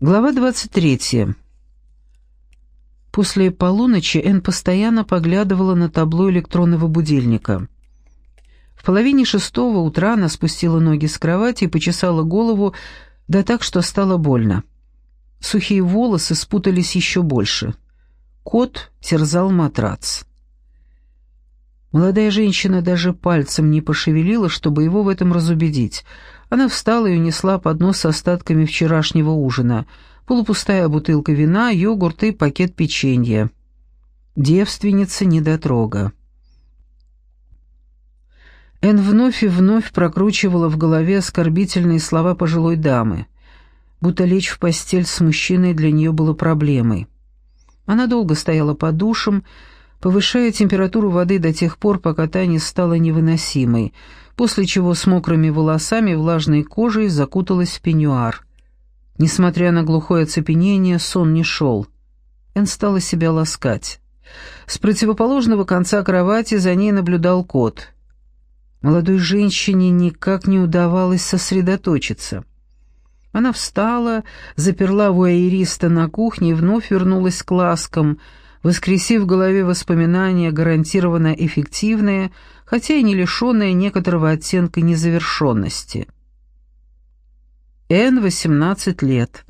Глава 23. После полуночи Энн постоянно поглядывала на табло электронного будильника. В половине шестого утра она спустила ноги с кровати и почесала голову, да так, что стало больно. Сухие волосы спутались еще больше. Кот терзал матрац. Молодая женщина даже пальцем не пошевелила, чтобы его в этом разубедить — она встала и унесла поднос с остатками вчерашнего ужина. Полупустая бутылка вина, йогурт и пакет печенья. Девственница недотрога. Эн вновь и вновь прокручивала в голове оскорбительные слова пожилой дамы, будто лечь в постель с мужчиной для нее было проблемой. Она долго стояла под душем, повышая температуру воды до тех пор, пока та не стала невыносимой, после чего с мокрыми волосами и влажной кожей закуталась в пеньюар. Несмотря на глухое оцепенение, сон не шел. Эн стала себя ласкать. С противоположного конца кровати за ней наблюдал кот. Молодой женщине никак не удавалось сосредоточиться. Она встала, заперла вуайериста на кухне и вновь вернулась к ласкам — воскресив в голове воспоминания, гарантированно эффективные, хотя и не лишенные некоторого оттенка незавершенности. Эн 18 лет.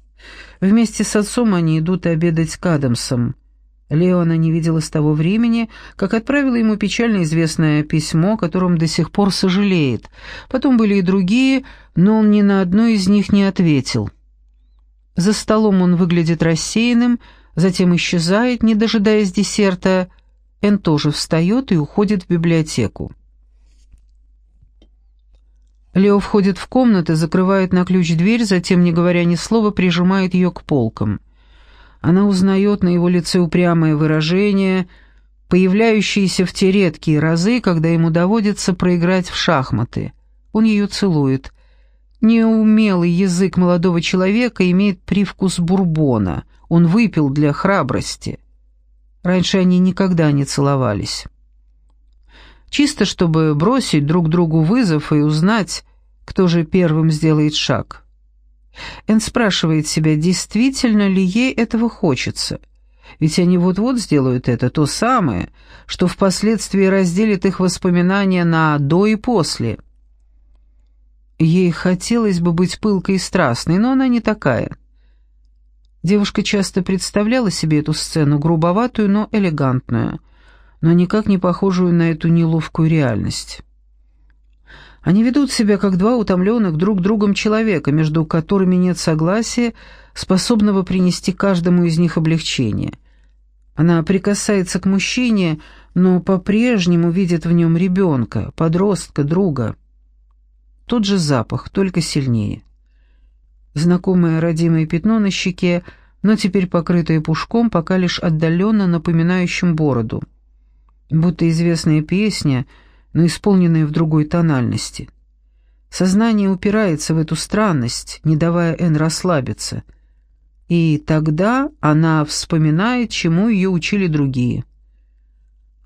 Вместе с отцом они идут обедать к Адамсом. Леона не видела с того времени, как отправила ему печально известное письмо, которым до сих пор сожалеет. Потом были и другие, но он ни на одно из них не ответил. За столом он выглядит рассеянным, затем исчезает, не дожидаясь десерта. Эн тоже встает и уходит в библиотеку. Лео входит в комнату, закрывает на ключ дверь, затем, не говоря ни слова, прижимает ее к полкам. Она узнает на его лице упрямое выражение, появляющееся в те редкие разы, когда ему доводится проиграть в шахматы. Он ее целует. Неумелый язык молодого человека имеет привкус бурбона — он выпил для храбрости. Раньше они никогда не целовались. Чисто чтобы бросить друг другу вызов и узнать, кто же первым сделает шаг. Эн спрашивает себя, действительно ли ей этого хочется. Ведь они вот-вот сделают это, то самое, что впоследствии разделит их воспоминания на «до» и «после». Ей хотелось бы быть пылкой и страстной, но она не такая. Девушка часто представляла себе эту сцену, грубоватую, но элегантную, но никак не похожую на эту неловкую реальность. Они ведут себя как два утомленных друг другом человека, между которыми нет согласия, способного принести каждому из них облегчение. Она прикасается к мужчине, но по-прежнему видит в нем ребенка, подростка, друга. Тот же запах, только сильнее знакомое родимое пятно на щеке, но теперь покрытое пушком, пока лишь отдаленно напоминающим бороду. Будто известная песня, но исполненная в другой тональности. Сознание упирается в эту странность, не давая Эн расслабиться. И тогда она вспоминает, чему ее учили другие.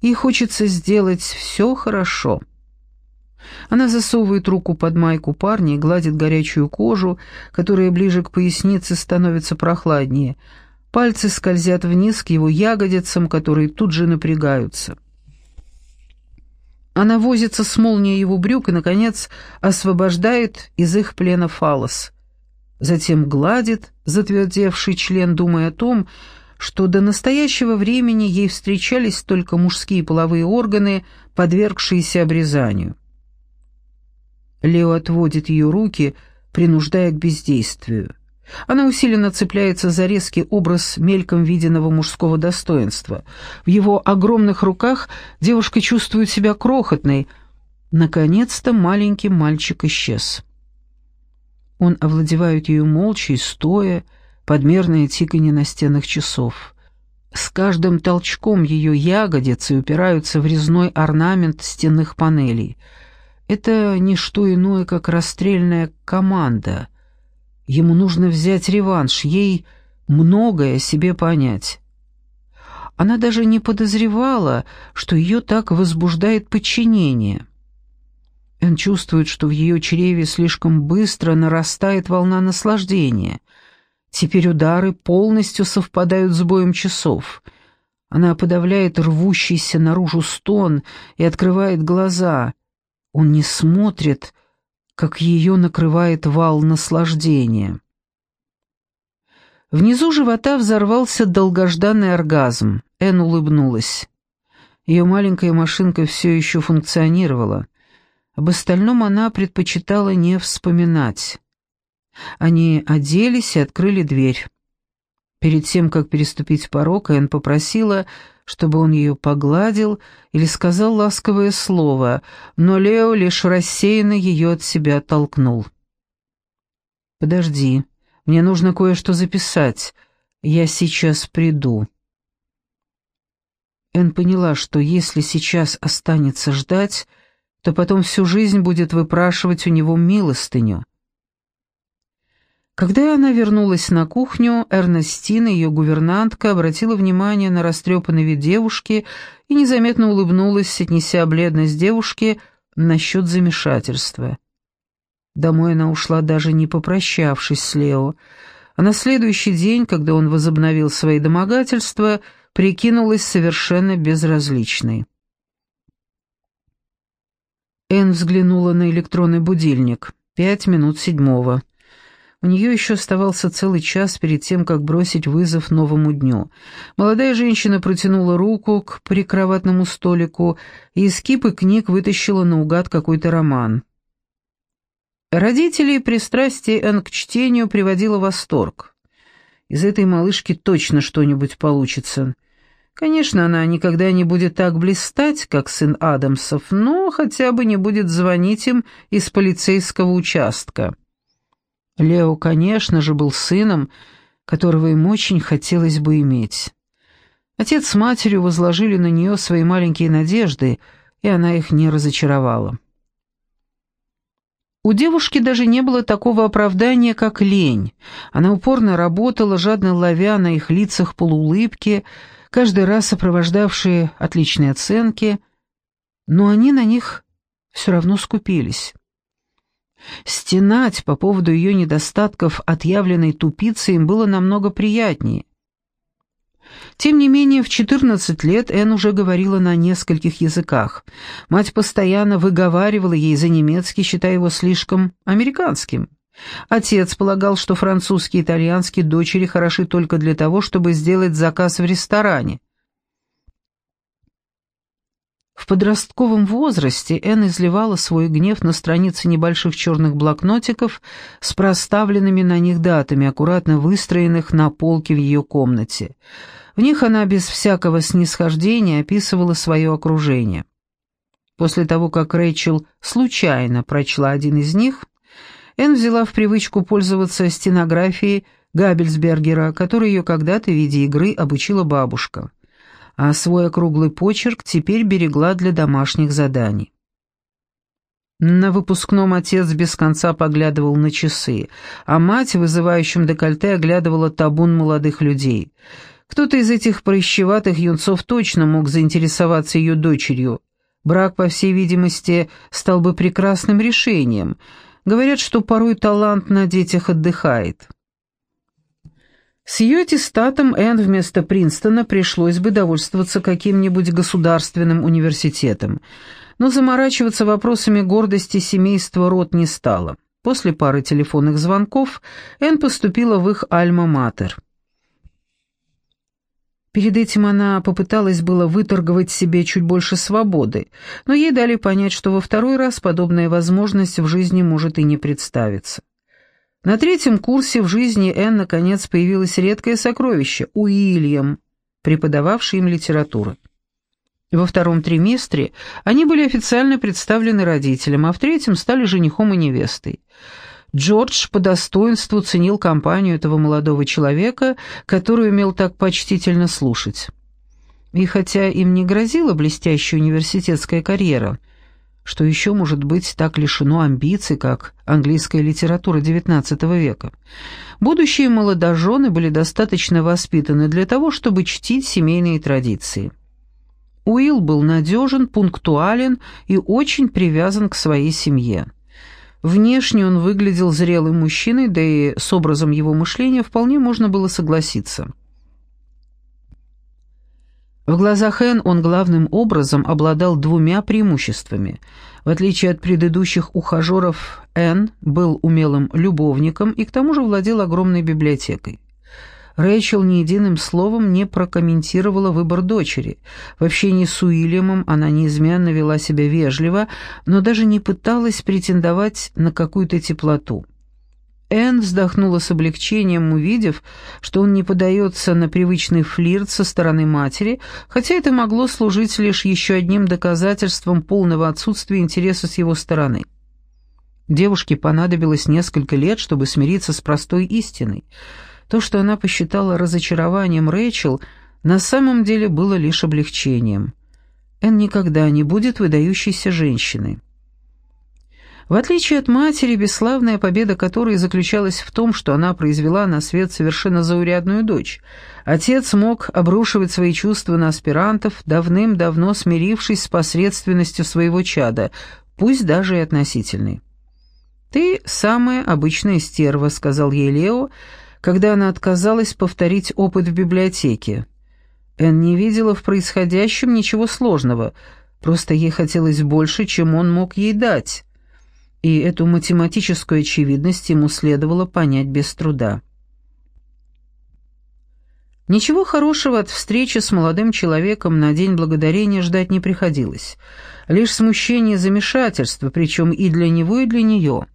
И хочется сделать все хорошо — она засовывает руку под майку парня и гладит горячую кожу, которая ближе к пояснице становится прохладнее. Пальцы скользят вниз к его ягодицам, которые тут же напрягаются. Она возится с молнией его брюк и, наконец, освобождает из их плена фалос. Затем гладит затвердевший член, думая о том, что до настоящего времени ей встречались только мужские половые органы, подвергшиеся обрезанию. Лео отводит ее руки, принуждая к бездействию. Она усиленно цепляется за резкий образ мельком виденного мужского достоинства. В его огромных руках девушка чувствует себя крохотной. Наконец-то маленький мальчик исчез. Он овладевает ее молча и стоя, подмерное тиканье настенных часов. С каждым толчком ее ягодицы упираются в резной орнамент стенных панелей — это не что иное, как расстрельная команда. Ему нужно взять реванш, ей многое себе понять. Она даже не подозревала, что ее так возбуждает подчинение. Он чувствует, что в ее чреве слишком быстро нарастает волна наслаждения. Теперь удары полностью совпадают с боем часов. Она подавляет рвущийся наружу стон и открывает глаза. Он не смотрит, как ее накрывает вал наслаждения. Внизу живота взорвался долгожданный оргазм. Эн улыбнулась. Ее маленькая машинка все еще функционировала. Об остальном она предпочитала не вспоминать. Они оделись и открыли дверь. Перед тем, как переступить порог, Энн попросила, чтобы он ее погладил или сказал ласковое слово, но Лео лишь рассеянно ее от себя оттолкнул. «Подожди, мне нужно кое-что записать. Я сейчас приду». Энн поняла, что если сейчас останется ждать, то потом всю жизнь будет выпрашивать у него милостыню. Когда она вернулась на кухню, Эрнестина, ее гувернантка, обратила внимание на растрепанный вид девушки и незаметно улыбнулась, отнеся бледность девушки насчет замешательства. Домой она ушла, даже не попрощавшись с Лео, а на следующий день, когда он возобновил свои домогательства, прикинулась совершенно безразличной. Энн взглянула на электронный будильник. Пять минут седьмого. У нее еще оставался целый час перед тем, как бросить вызов новому дню. Молодая женщина протянула руку к прикроватному столику и из кипы книг вытащила наугад какой-то роман. Родителей пристрастие Энн к чтению приводило восторг. Из этой малышки точно что-нибудь получится. Конечно, она никогда не будет так блистать, как сын Адамсов, но хотя бы не будет звонить им из полицейского участка. Лео, конечно же, был сыном, которого им очень хотелось бы иметь. Отец с матерью возложили на нее свои маленькие надежды, и она их не разочаровала. У девушки даже не было такого оправдания, как лень. Она упорно работала, жадно ловя на их лицах полуулыбки, каждый раз сопровождавшие отличные оценки, но они на них все равно скупились. Стенать по поводу ее недостатков отъявленной тупицы им было намного приятнее. Тем не менее, в 14 лет Энн уже говорила на нескольких языках. Мать постоянно выговаривала ей за немецкий, считая его слишком американским. Отец полагал, что французский и итальянский дочери хороши только для того, чтобы сделать заказ в ресторане. В подростковом возрасте Энн изливала свой гнев на страницы небольших черных блокнотиков с проставленными на них датами, аккуратно выстроенных на полке в ее комнате. В них она без всякого снисхождения описывала свое окружение. После того, как Рэйчел случайно прочла один из них, Энн взяла в привычку пользоваться стенографией Габельсбергера, которой ее когда-то в виде игры обучила бабушка а свой округлый почерк теперь берегла для домашних заданий. На выпускном отец без конца поглядывал на часы, а мать в вызывающем декольте оглядывала табун молодых людей. Кто-то из этих прыщеватых юнцов точно мог заинтересоваться ее дочерью. Брак, по всей видимости, стал бы прекрасным решением. Говорят, что порой талант на детях отдыхает. С ее аттестатом Энн вместо Принстона пришлось бы довольствоваться каким-нибудь государственным университетом, но заморачиваться вопросами гордости семейства род не стала. После пары телефонных звонков Энн поступила в их альма-матер. Перед этим она попыталась было выторговать себе чуть больше свободы, но ей дали понять, что во второй раз подобная возможность в жизни может и не представиться. На третьем курсе в жизни Энн наконец появилось редкое сокровище — Уильям, преподававший им литературу. Во втором триместре они были официально представлены родителям, а в третьем стали женихом и невестой. Джордж по достоинству ценил компанию этого молодого человека, который умел так почтительно слушать. И хотя им не грозила блестящая университетская карьера — что еще может быть так лишено амбиций, как английская литература XIX века. Будущие молодожены были достаточно воспитаны для того, чтобы чтить семейные традиции. Уилл был надежен, пунктуален и очень привязан к своей семье. Внешне он выглядел зрелым мужчиной, да и с образом его мышления вполне можно было согласиться. В глазах Энн он главным образом обладал двумя преимуществами. В отличие от предыдущих ухажеров, Энн был умелым любовником и к тому же владел огромной библиотекой. Рэйчел ни единым словом не прокомментировала выбор дочери. В общении с Уильямом она неизменно вела себя вежливо, но даже не пыталась претендовать на какую-то теплоту. Энн вздохнула с облегчением, увидев, что он не подается на привычный флирт со стороны матери, хотя это могло служить лишь еще одним доказательством полного отсутствия интереса с его стороны. Девушке понадобилось несколько лет, чтобы смириться с простой истиной — то, что она посчитала разочарованием Рэйчел, на самом деле было лишь облегчением. Эн никогда не будет выдающейся женщиной. В отличие от матери, бесславная победа которой заключалась в том, что она произвела на свет совершенно заурядную дочь, отец мог обрушивать свои чувства на аспирантов, давным-давно смирившись с посредственностью своего чада, пусть даже и относительной. «Ты самая обычная стерва», — сказал ей Лео, — когда она отказалась повторить опыт в библиотеке. Эн не видела в происходящем ничего сложного, просто ей хотелось больше, чем он мог ей дать. И эту математическую очевидность ему следовало понять без труда. Ничего хорошего от встречи с молодым человеком на День Благодарения ждать не приходилось. Лишь смущение и замешательство, причем и для него, и для нее.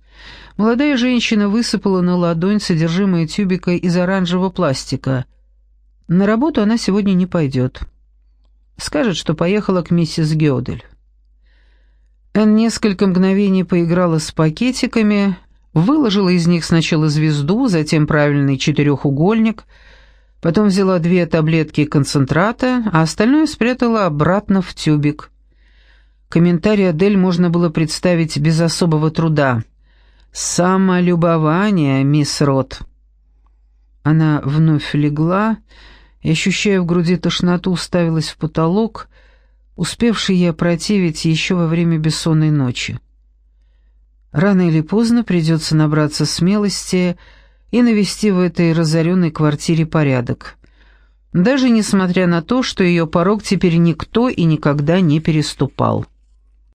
Молодая женщина высыпала на ладонь содержимое тюбика из оранжевого пластика. На работу она сегодня не пойдет. Скажет, что поехала к миссис Гёдель. Энн несколько мгновений поиграла с пакетиками, выложила из них сначала звезду, затем правильный четырехугольник, потом взяла две таблетки концентрата, а остальное спрятала обратно в тюбик. Комментарий Адель можно было представить без особого труда — «Самолюбование, мисс Рот». Она вновь легла и, ощущая в груди тошноту, уставилась в потолок, успевший ей опротивить еще во время бессонной ночи. Рано или поздно придется набраться смелости и навести в этой разоренной квартире порядок. Даже несмотря на то, что ее порог теперь никто и никогда не переступал.